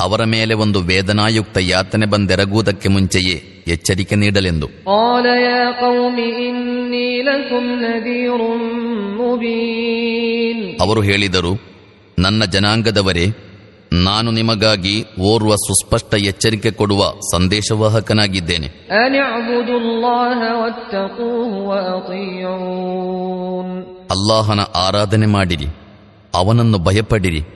ಅವರ ಮೇಲೆ ಒಂದು ವೇದನಾಯುಕ್ತ ಯಾತನೆ ಬಂದೆರಗುವುದಕ್ಕೆ ಮುಂಚೆಯೇ ಎಚ್ಚರಿಕೆ ನೀಡಲೆಂದು. ಅವರು ಹೇಳಿದರು ನನ್ನ ಜನಾಂಗದವರೇ ನಾನು ನಿಮಗಾಗಿ ಓರ್ವ ಸುಸ್ಪಷ್ಟ ಎಚ್ಚರಿಕೆ ಕೊಡುವ ಸಂದೇಶವಾಹಕನಾಗಿದ್ದೇನೆ. ಅಲ್ಲಾಹನ ಆರಾಧನೆ ಮಾಡಿರಿ ಅವನನ್ನು ಭಯಪಡಿರಿ.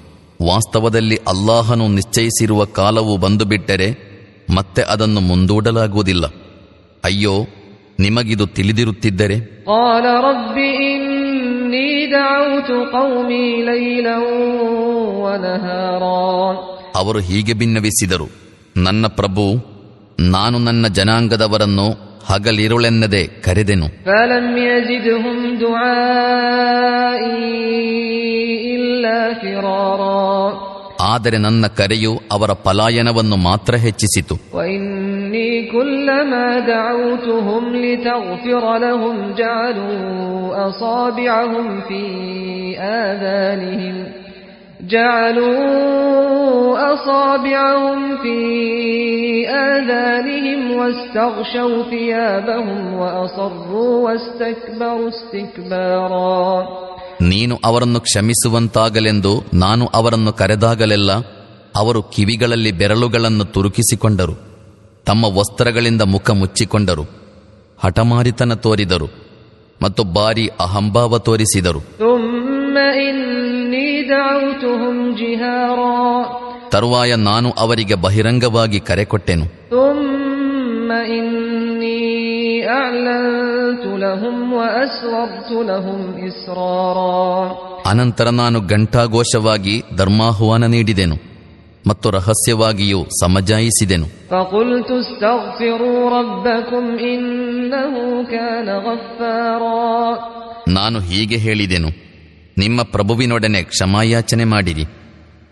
ವಾಸ್ತವದಲ್ಲಿ ಅಲ್ಲಾಹನು ನಿಶ್ಚಯಿಸಿರುವ ಕಾಲವು ಬಂದು ಬಿಟ್ಟರೆ ಮತ್ತೆ ಅದನ್ನು ಮುಂದೂಡಲಾಗುವುದಿಲ್ಲ. ಅಯ್ಯೋ ನಿಮಗಿದು ತಿಳಿದಿರುತ್ತಿದ್ದರೆ? ಅವರು ಹೀಗೆ ಭಿನ್ನವಿಸಿದರು. ನನ್ನ ಪ್ರಭು ನಾನು ನನ್ನ ಜನಾಂಗದವರನ್ನು ಹಗಲಿರುಳೆನ್ನದೆ ಕರೆದೆನು فلم يزدهم دعائي إلا فرارا ಆದರೆ ನನ್ನ ಕರೆಯು ಅವರ ಪಲಾಯನವನ್ನು ಮಾತ್ರ ಹೆಚ್ಚಿಸಿತು وإني كلما دعوتهم لتغفر لهم جعلوا أصابعهم في آذانهم جعلوا أصابعهم في آذانهم واستغشوا ثيابهم وأصروا واستكبروا استكبارا ನೀನು ಅವರನ್ನು ಕ್ಷಮಿಸುವಂತಾಗಲೆಂದು ನಾನು ಅವರನ್ನು ಕರೆದಾಗಲೆಲ್ಲ ಅವರು ಕಿವಿಗಳಲ್ಲಿ ಬೆರಳುಗಳನ್ನು ತುರುಕಿಸಿಕೊಂಡರು ತಮ್ಮ ವಸ್ತ್ರಗಳಿಂದ ಮುಖ ಮುಚ್ಚಿಕೊಂಡರು ಹಠಮಾರಿತನ ತೋರಿದರು ಮತ್ತು ಬಾರಿ ಅಹಂಭಾವ ತೋರಿಸಿದರು ثم إني دعوتهم جهارا ತರುವಾಯ ನಾನು ಅವರಿಗೆ ಬಹಿರಂಗವಾಗಿ ಕರೆಕೊಟ್ಟೆನು ثم إني أعلنت لهم وأسررت لهم إسرارا ಅನಂತರ ನಾನು ಘಂಟಾಘೋಷವಾಗಿ ಧರ್ಮಾಹ್ವಾನ ನೀಡಿದೆನು ಮತ್ತು ರಹಸ್ಯವಾಗಿಯೂ ಸಮಜಾಯಿಸಿದೆನು فقلت استغفروا ربكم إنه كان غفارا ನಾನು ಹೀಗೆ ಹೇಳಿದೆನು ನಿಮ್ಮ ಪ್ರಭುವಿನೊಡನೆ ಕ್ಷಮಾಯಾಚನೆ ಮಾಡಿರಿ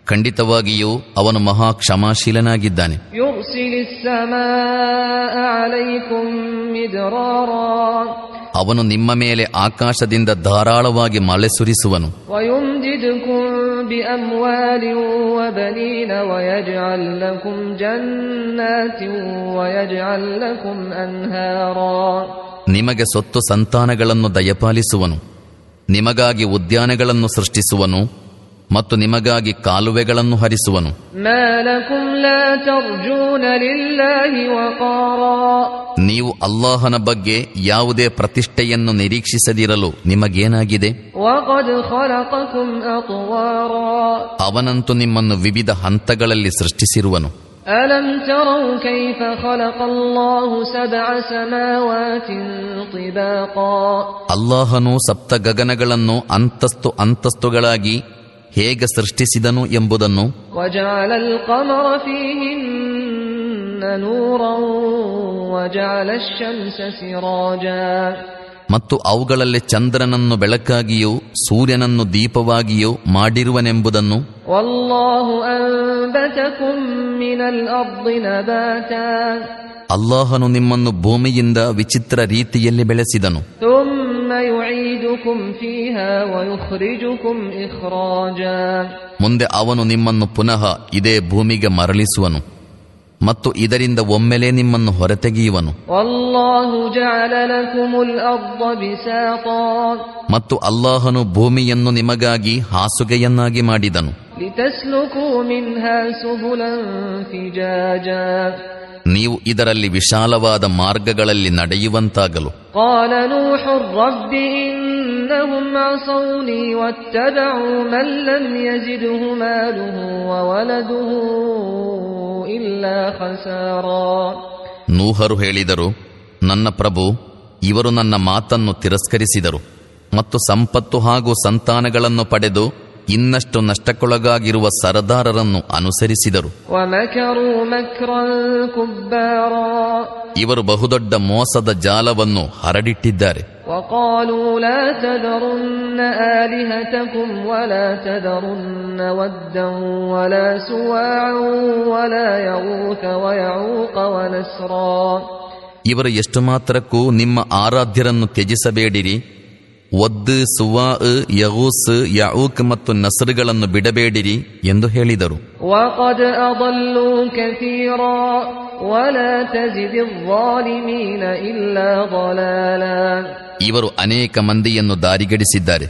ಖಂಡಿತವಾಗಿಯೂ ಅವನು ಮಹಾ ಕ್ಷಮಾಶೀಲನಾಗಿದ್ದಾನೆ. ಅವನು ನಿಮ್ಮ ಮೇಲೆ ಆಕಾಶದಿಂದ ಧಾರಾಳವಾಗಿ ಮಳೆ ಸುರಿಸುವನು. ನಿಮಗೆ ಸೊತ್ತು ಸಂತಾನಗಳನ್ನು ದಯಪಾಲಿಸುವನು. ನಿಮಗಾಗಿ ಉದ್ಯಾನಗಳನ್ನು ಸೃಷ್ಟಿಸುವನು. ಮತ್ತು ನಿಮಗಾಗಿ ಕಾಲುವೆಗಳನ್ನು ಹರಿಸುವನು ما لكم لا ترجون لله وقارا ನೀವು ಅಲ್ಲಾಹನ ಬಗ್ಗೆ ಯಾವುದೇ ಪ್ರತಿಷ್ಠೆಯನ್ನು ನಿರೀಕ್ಷಿಸದಿರಲು ನಿಮಗೇನಾಗಿದೆ وقد خلقكم أطوارا ಅವನಂತೂ ನಿಮ್ಮನ್ನು ವಿವಿಧ ಹಂತಗಳಲ್ಲಿ ಸೃಷ್ಟಿಸಿರುವನು ألم تروا كيف خلق الله سبع سماوات طباقا ಅಲ್ಲಾಹನು ಸಪ್ತ ಗಗನಗಳನ್ನು ಅಂತಸ್ತು ಅಂತಸ್ತುಗಳಾಗಿ ಹೇಗೆ ಸೃಷ್ಟಿಸಿದನು ಎಂಬುದನ್ನು ಮತ್ತು ಅವುಗಳಲ್ಲಿ ಚಂದ್ರನನ್ನು ಬೆಳಕಾಗಿಯೂ ಸೂರ್ಯನನ್ನು ದೀಪವಾಗಿಯೂ ಮಾಡಿರುವನೆಂಬುದನ್ನು ಅಲ್ಲಾಹನು ನಿಮ್ಮನ್ನು ಭೂಮಿಯಿಂದ ವಿಚಿತ್ರ ರೀತಿಯಲ್ಲಿ ಬೆಳೆಸಿದನು. ಮುಂದೆ ಅವನು ನಿಮ್ಮನ್ನು ಪುನಃ ಇದೇ ಭೂಮಿಗೆ ಮರಳಿಸುವನು ಮತ್ತು ಇದರಿಂದ ಒಮ್ಮೆಲೆ ನಿಮ್ಮನ್ನು ಹೊರತೆಗೆಯುವನು. ಮತ್ತು ಅಲ್ಲಾಹನು ಭೂಮಿಯನ್ನು ನಿಮಗಾಗಿ ಹಾಸುಗೆಯನ್ನಾಗಿ ಮಾಡಿದನು. ನೀವು ಇದರಲ್ಲಿ ವಿಶಾಲವಾದ ಮಾರ್ಗಗಳಲ್ಲಿ ನಡೆಯುವಂತಾಗಲು. ನೂಹರು ಹೇಳಿದರು ನನ್ನ ಪ್ರಭು ಇವರು ನನ್ನ ಮಾತನ್ನು ತಿರಸ್ಕರಿಸಿದರು ಮತ್ತು ಸಂಪತ್ತು ಹಾಗೂ ಸಂತಾನಗಳನ್ನು ಪಡೆದು ಇನ್ನಷ್ಟು ನಷ್ಟಕ್ಕೊಳಗಾಗಿರುವ ಸರದಾರರನ್ನು ಅನುಸರಿಸಿದರು. ಇವರು ಬಹುದೊಡ್ಡ ಮೋಸದ ಜಾಲವನ್ನು ಹರಡಿಟ್ಟಿದ್ದಾರೆ. ಇವರು ಎಷ್ಟು ಮಾತ್ರಕ್ಕೂ ನಿಮ್ಮ ಆರಾಧ್ಯರನ್ನು ತ್ಯಜಿಸಬೇಡಿರಿ. ಒದ್ದು ಸುವಾ ಯಹೂಸ್ ಯೌಕ್ ಮತ್ತು ನಸರುಗಳನ್ನು ಬಿಡಬೇಡಿರಿ ಎಂದು ಹೇಳಿದರು. ಇವರು ಅನೇಕ ಮಂದಿಯನ್ನು ದಾರಿಗಡಿಸಿದ್ದಾರೆ.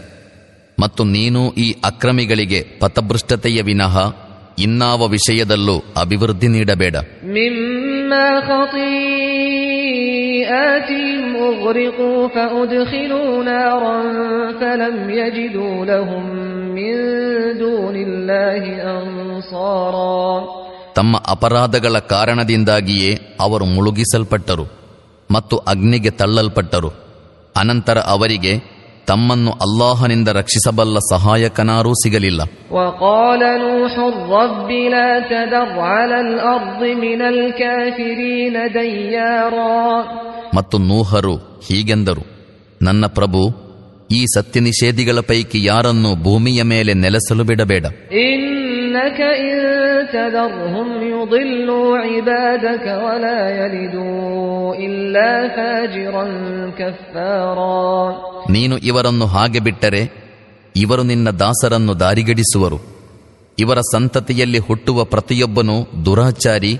ಮತ್ತು ನೀನು ಈ ಅಕ್ರಮಿಗಳಿಗೆ ಪಥಭೃಷ್ಟತೆಯ ವಿನಃ ಇನ್ನಾವ ವಿಷಯದಲ್ಲೂ ಅಭಿವೃದ್ಧಿ ನೀಡಬೇಡ. مما خطيئاتهم أغرقوا فأدخلوا نارا فلم يجدوا لهم من دون الله أنصارا ತಮ್ಮ ಅಪರಾಧಗಳ ಕಾರಣದಿಂದಾಗಿಯೇ ಅವರು ಮುಳುಗಿಸಲ್ಪಟ್ಟರು ಮತ್ತು ಅಗ್ನಿಗೆ ತಳ್ಳಲ್ಪಟ್ಟರು ಅನಂತರ ಅವರಿಗೆ ತಮ್ಮನ್ನು ಅಲ್ಲಾಹನಿಂದ ರಕ್ಷಿಸಬಲ್ಲ ಸಹಾಯಕನಾರೂ ಸಿಗಲಿಲ್ಲ ಮತ್ತು ನೂಹರು ಹೀಗೆಂದರು ನನ್ನ ಪ್ರಭು ಈ ಸತ್ಯ ನಿಷೇಧಿಗಳ ಪೈಕಿ ಯಾರನ್ನು ಭೂಮಿಯ ಮೇಲೆ ನೆಲೆಸಲು ಬಿಡಬೇಡ. ನೀನು ಇವರನ್ನು ಹಾಗೆ ಬಿಟ್ಟರೆ ಇವರು ನಿನ್ನ ದಾಸರನ್ನು ದಾರಿಗಡಿಸುವರು. ಇವರ ಸಂತತಿಯಲ್ಲಿ ಹುಟ್ಟುವ ಪ್ರತಿಯೊಬ್ಬನು ದುರಾಚಾರಿ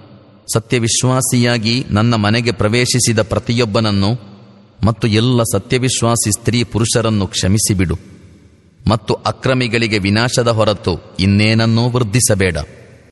ಸತ್ಯವಿಶ್ವಾಸಿಯಾಗಿ ನನ್ನ ಮನೆಗೆ ಪ್ರವೇಶಿಸಿದ ಪ್ರತಿಯೊಬ್ಬನನ್ನು ಮತ್ತು ಎಲ್ಲ ಸತ್ಯವಿಶ್ವಾಸಿ ಸ್ತ್ರೀ ಪುರುಷರನ್ನು ಕ್ಷಮಿಸಿಬಿಡು. ಮತ್ತು ಅಕ್ರಮಿಗಳಿಗೆ ವಿನಾಶದ ಹೊರತು ಇನ್ನೇನನ್ನೂ ವೃದ್ಧಿಸಬೇಡ.